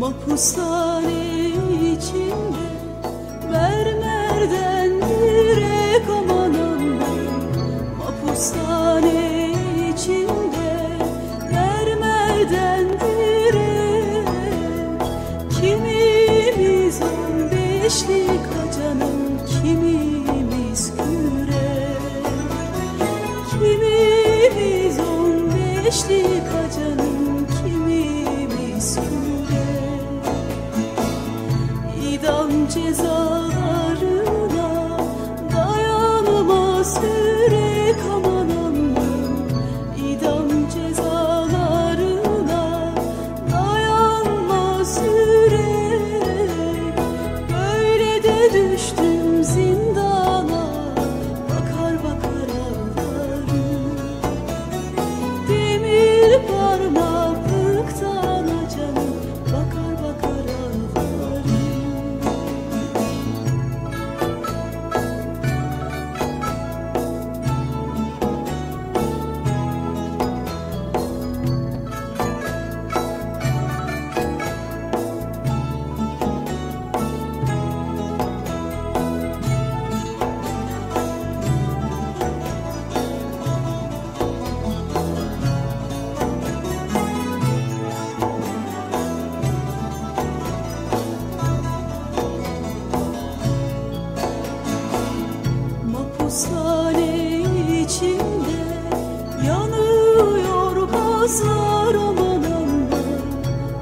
Mapushane içinde Mermerden direk aman aman. Mapushane içinde Mermerden direk Kimimiz on beşlik acanın Kimimiz kürek. Kimimiz on beşlik acanın Jesus. Yanıyor gazlar aman aman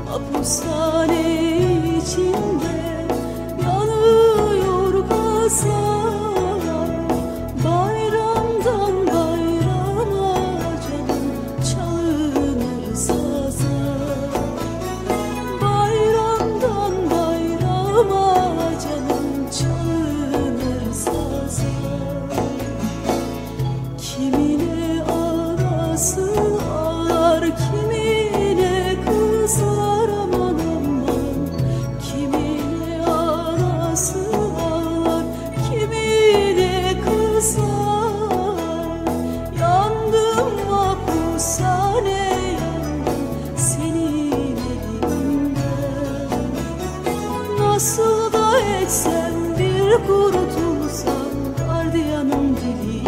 Mapushane içinde yanıyor gazlar Nasıl da etsem bir kurtulsam gardiyanın dilinde